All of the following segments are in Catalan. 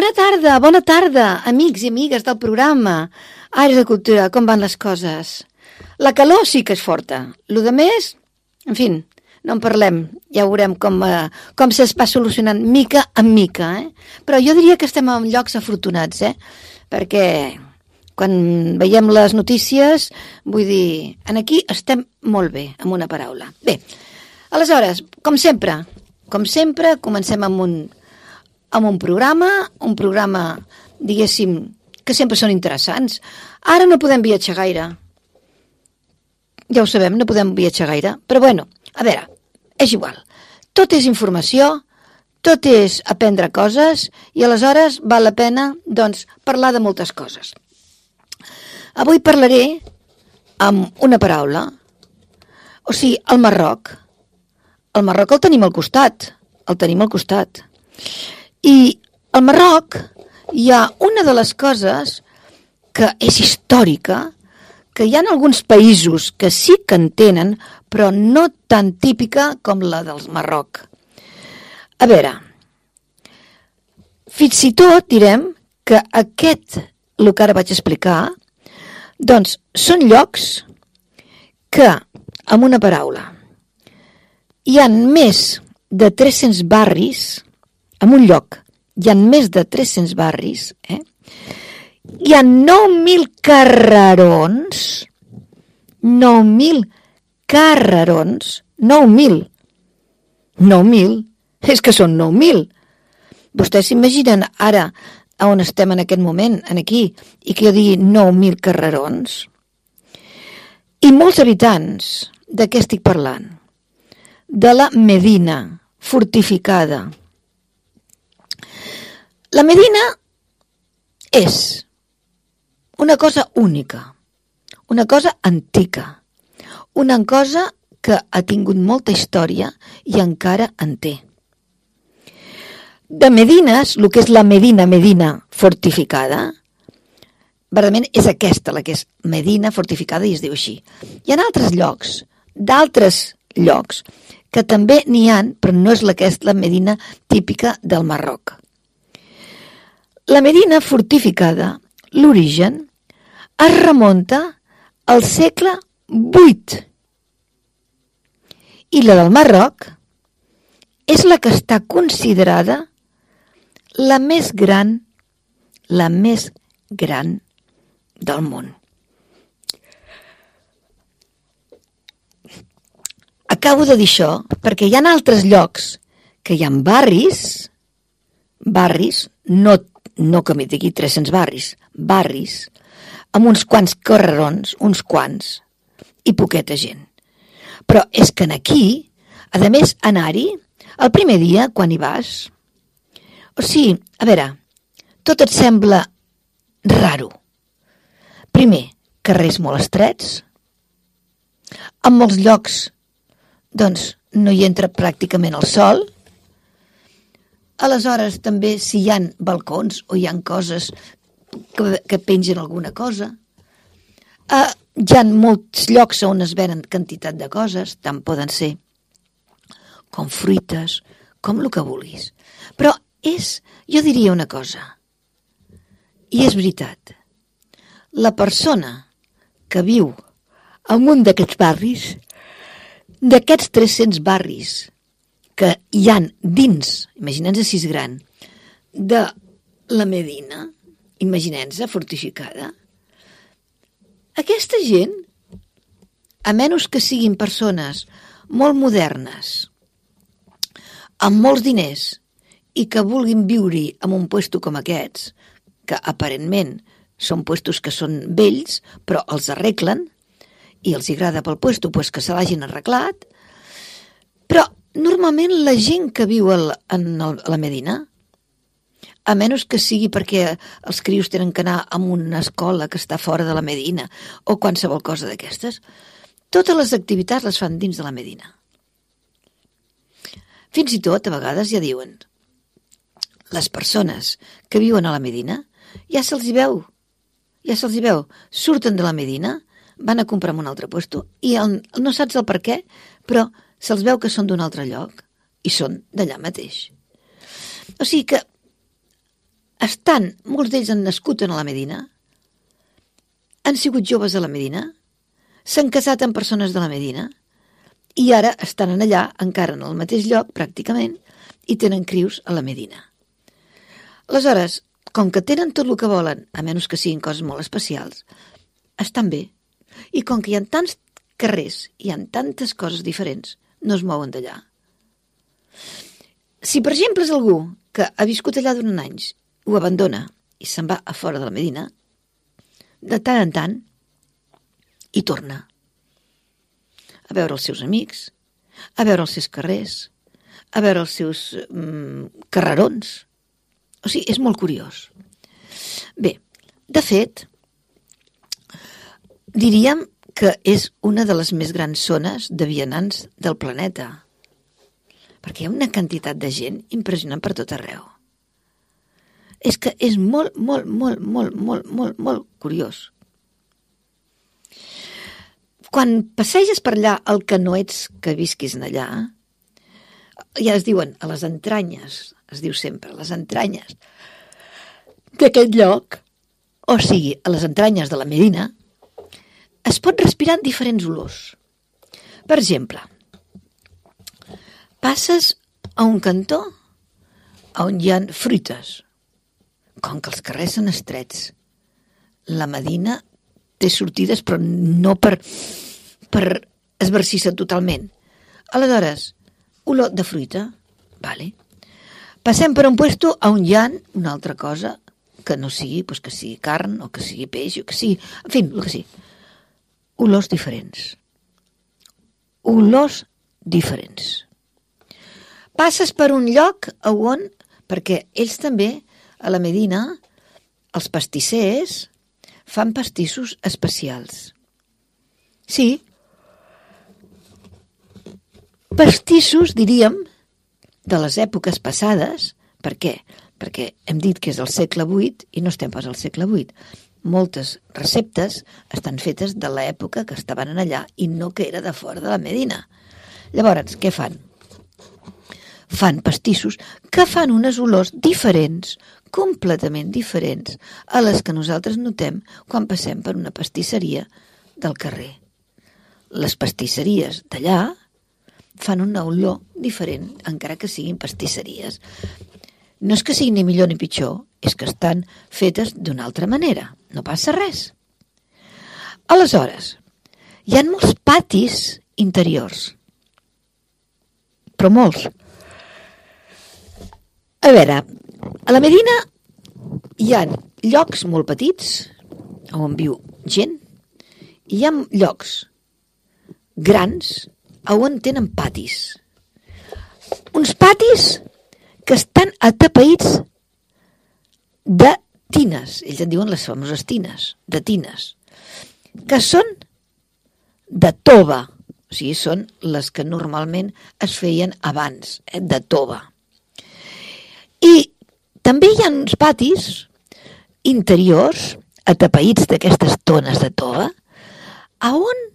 Bona tarda, bona tarda, amics i amigues del programa. Aires de Cultura, com van les coses? La calor sí que és forta. Lo de més, en fi, no en parlem. Ja veurem com, eh, com es va solucionant mica en mica. Eh? Però jo diria que estem en llocs afortunats, eh? perquè quan veiem les notícies, vull dir, en aquí estem molt bé, amb una paraula. Bé, aleshores, com sempre, com sempre, comencem amb un, amb un programa, un programa, diguéssim, que sempre són interessants. Ara no podem viatjar gaire. Ja ho sabem, no podem viatjar gaire. Però bueno, a veure, és igual. Tot és informació, tot és aprendre coses i aleshores val la pena, doncs, parlar de moltes coses. Avui parlaré amb una paraula, o sigui, el Marroc. El Marroc el tenim al costat, el tenim al costat. I al Marroc hi ha una de les coses que és històrica, que hi ha alguns països que sí que en tenen, però no tan típica com la del Marroc. A veure, fins i tot direm que aquest, el que ara vaig explicar, doncs són llocs que, amb una paraula, hi han més de 300 barris en un lloc hi ha més de 300 barris, eh? hi ha 9.000 carrerons, 9.000 carrerons, 9.000, 9.000, és que són 9.000. Vostès s'imaginen ara on estem en aquest moment, en aquí, i que jo digui 9.000 carrerons? I molts habitants, de què estic parlant? De la Medina, fortificada, la Medina és una cosa única, una cosa antica, una cosa que ha tingut molta història i encara en té. De Medines, el que és la Medina Medina fortificada, verdament és aquesta, la que és Medina fortificada i es diu així. Hi ha altres llocs, d'altres llocs, que també n'hi han, però no és la que és la Medina típica del Marroc. La Medina fortificada, l'origen, es remunta al segle VIII. I la del Marroc és la que està considerada la més gran, la més gran del món. Acabo de dir això perquè hi ha altres llocs que hi ha barris, barris, no no que m'hi digui 300 barris, barris, amb uns quants carrerons, uns quants, i poqueta gent. Però és que en aquí, a més, anar-hi, el primer dia, quan hi vas, o sigui, a veure, tot et sembla raro. Primer, carrers molt estrets, en molts llocs, doncs, no hi entra pràcticament el sol, Aleshores, també, si hi han balcons o hi han coses que, que pengen alguna cosa, uh, hi ha molts llocs on es venen quantitat de coses, tant poden ser com fruites, com el que vulguis. Però és, jo diria una cosa, i és veritat, la persona que viu en un d'aquests barris, d'aquests 300 barris que hi han dins, imaginem-nos si és gran, de la Medina, imaginem-nos fortificada, aquesta gent, a menys que siguin persones molt modernes, amb molts diners, i que vulguin viure en un puesto com aquests, que aparentment són puestos que són vells, però els arreglen, i els agrada pel puesto pues, que se l'hagin arreglat, però normalment la gent que viu el, en el, la Medina, a menys que sigui perquè els crios tenen que anar a una escola que està fora de la Medina o qualsevol cosa d'aquestes, totes les activitats les fan dins de la Medina. Fins i tot, a vegades ja diuen, les persones que viuen a la Medina ja se'ls hi veu, ja se'ls hi veu, surten de la Medina, van a comprar en un altre puesto i el, no saps el per què, però se'ls veu que són d'un altre lloc i són d'allà mateix. O sigui que estan, molts d'ells han nascut en la Medina, han sigut joves a la Medina, s'han casat amb persones de la Medina i ara estan en allà, encara en el mateix lloc, pràcticament, i tenen crius a la Medina. Aleshores, com que tenen tot el que volen, a menys que siguin coses molt especials, estan bé. I com que hi ha tants carrers, hi ha tantes coses diferents, no es mouen d'allà. Si, per exemple, és algú que ha viscut allà durant anys, ho abandona i se'n va a fora de la Medina, de tant en tant i torna a veure els seus amics, a veure els seus carrers, a veure els seus mm, carrerons. O sigui, és molt curiós. Bé, de fet, diríem que és una de les més grans zones de vianants del planeta, perquè hi ha una quantitat de gent impressionant per tot arreu. És que és molt, molt, molt, molt, molt, molt, molt curiós. Quan passeges per allà el que no ets que visquis en allà, ja es diuen a les entranyes, es diu sempre, les entranyes d'aquest lloc, o sigui, a les entranyes de la Medina, es pot respirar en diferents olors. Per exemple, passes a un cantó on hi ha fruites. Com que els carrers són estrets, la Medina té sortides però no per, per esvercir-se totalment. Aleshores, olor de fruita, vale. Passem per un puesto on hi ha una altra cosa que no sigui, pues que sigui carn o que sigui peix o que sigui, en fi, el que sigui. Olors diferents. Olors diferents. Passes per un lloc on, perquè ells també, a la Medina, els pastissers, fan pastissos especials. Sí, pastissos, diríem, de les èpoques passades. Per què? Perquè hem dit que és el segle VIII i no estem pas al segle VIII. Moltes receptes estan fetes de l'època que estaven allà i no que era de fora de la Medina. Llavors, què fan? Fan pastissos que fan unes olors diferents, completament diferents a les que nosaltres notem quan passem per una pastisseria del carrer. Les pastisseries d'allà fan una olor diferent, encara que siguin pastisseries. No és que siguin ni millor ni pitjor, és que estan fetes d'una altra manera. No passa res. Aleshores, hi ha molts patis interiors, però molts. A veure, a la Medina hi ha llocs molt petits on viu gent i hi ha llocs grans on tenen patis. Uns patis que estan atapeïts de tines, ells en diuen les famoses tines, de tines, que són de tova, o sigui, són les que normalment es feien abans, eh, de tova. I també hi ha uns patis interiors, atapeïts d'aquestes tones de tova, a on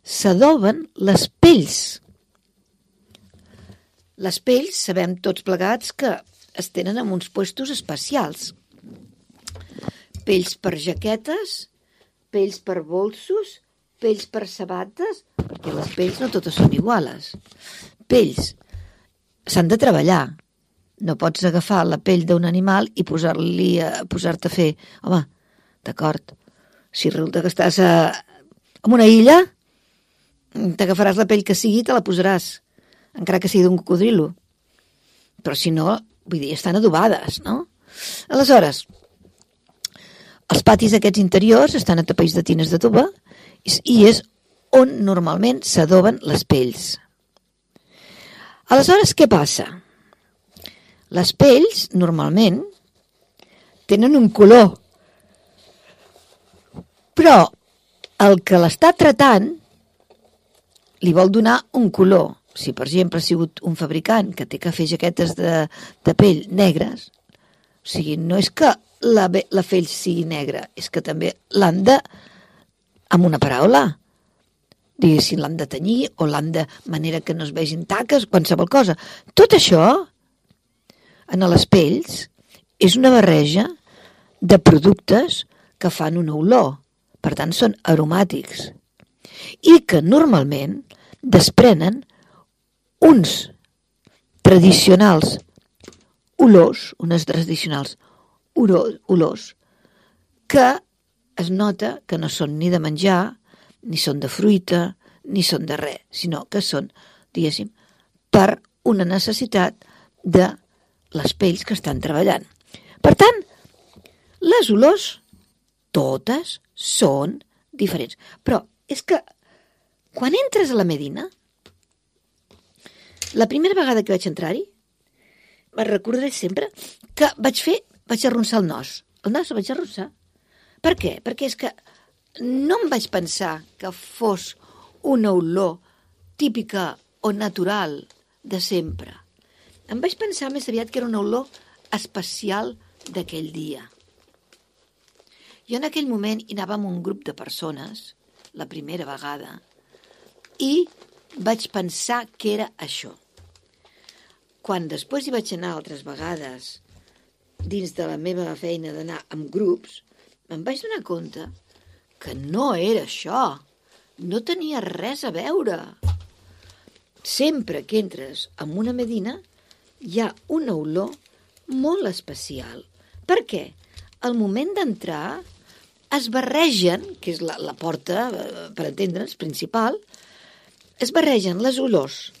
s'adoben les pells. Les pells, sabem tots plegats que es tenen en uns puestos especials. Pells per jaquetes, pells per bolsos, pells per sabates, perquè les pells no totes són iguales. Pells s'han de treballar, no pots agafar la pell d'un animal i posar-li a posar-te a fer. Home, d'acord, si resulta que estàs a, en una illa, t'agafaràs la pell que sigui i te la posaràs, encara que sigui d'un cocodrilo. Però si no, vull dir, estan adobades, no? Aleshores, els patis aquests interiors estan atapells de tines de tuba i és on normalment s'adoben les pells. Aleshores, què passa? Les pells, normalment, tenen un color. Però el que l'està tratant li vol donar un color. Si, per exemple, ha sigut un fabricant que té que fer jaquetes de, de pell negres, o sigui, no és que la, la pell sigui negra, és que també l'han de, amb una paraula, diguéssim, l'han de tenyir o l'han de manera que no es vegin taques, qualsevol cosa. Tot això, en les pells, és una barreja de productes que fan una olor. Per tant, són aromàtics. I que normalment desprenen uns tradicionals olors, unes tradicionals olors, que es nota que no són ni de menjar, ni són de fruita, ni són de res, sinó que són, diguéssim, per una necessitat de les pells que estan treballant. Per tant, les olors, totes, són diferents. Però és que quan entres a la Medina, la primera vegada que vaig entrar-hi, me recordaré sempre que vaig fer, vaig arronsar el nos. El nos el vaig arronsar. Per què? Perquè és que no em vaig pensar que fos una olor típica o natural de sempre. Em vaig pensar més aviat que era una olor especial d'aquell dia. Jo en aquell moment hi anàvem un grup de persones, la primera vegada, i vaig pensar que era això. Quan després hi vaig anar altres vegades, dins de la meva feina d'anar amb grups, em vaig donar compte que no era això. No tenia res a veure. Sempre que entres en una medina hi ha una olor molt especial. Per què? Al moment d'entrar es barregen, que és la, la porta, eh, per entendre'ns, principal, es barregen les olors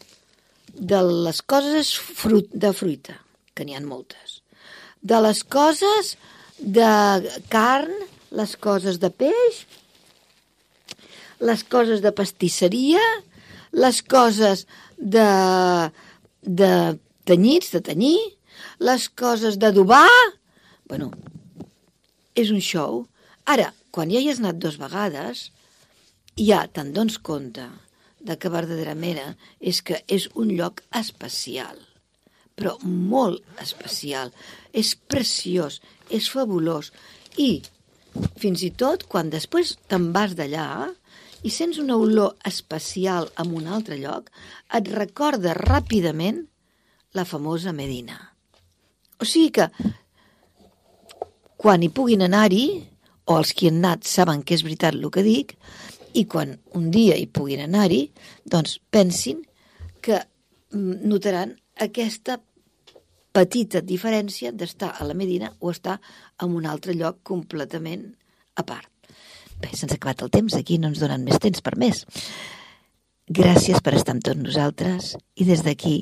de les coses fruit, de fruita, que n'hi ha moltes, de les coses de carn, les coses de peix, les coses de pastisseria, les coses de, de tenyits, de tenyir, les coses d'adobar... Bueno, és un show. Ara, quan ja hi has anat dues vegades, ja te'n dones compte de que verdaderament és que és un lloc especial, però molt especial. És preciós, és fabulós. I fins i tot quan després te'n vas d'allà i sents una olor especial en un altre lloc, et recorda ràpidament la famosa Medina. O sigui que quan hi puguin anar-hi, o els que han anat saben que és veritat el que dic, i quan un dia hi puguin anar-hi, doncs pensin que mm, notaran aquesta petita diferència d'estar a la Medina o estar en un altre lloc completament a part. Bé, se'ns ha acabat el temps, aquí no ens donen més temps per més. Gràcies per estar amb tots nosaltres i des d'aquí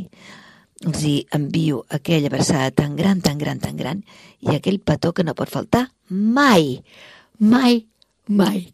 els hi envio aquella abraçada tan gran, tan gran, tan gran i aquell petó que no pot faltar mai, mai, mai.